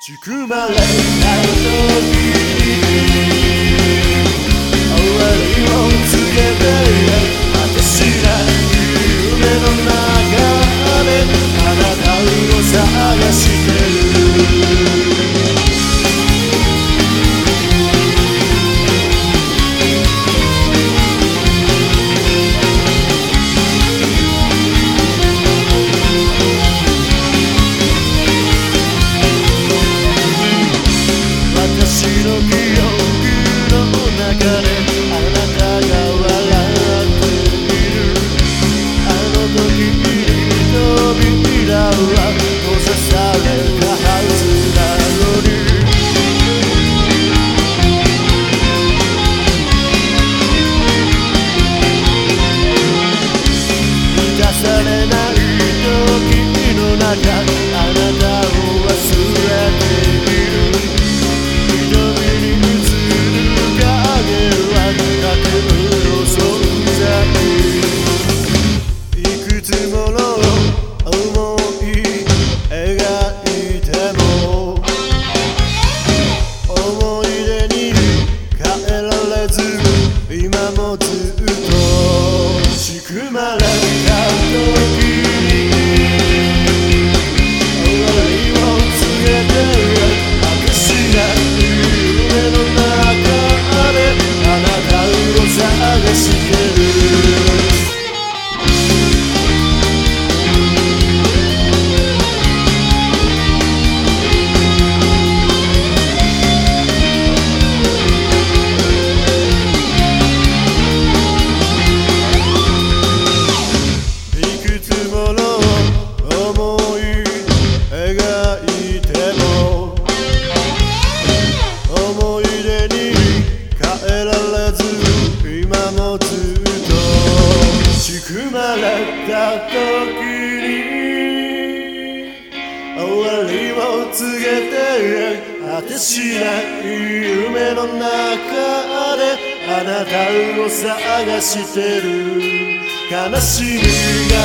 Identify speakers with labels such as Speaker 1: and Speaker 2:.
Speaker 1: ちくまれた時に to solve the house. 生まれ変わた時に終わりを告げて果てしない夢の中であなたを探してる悲しみが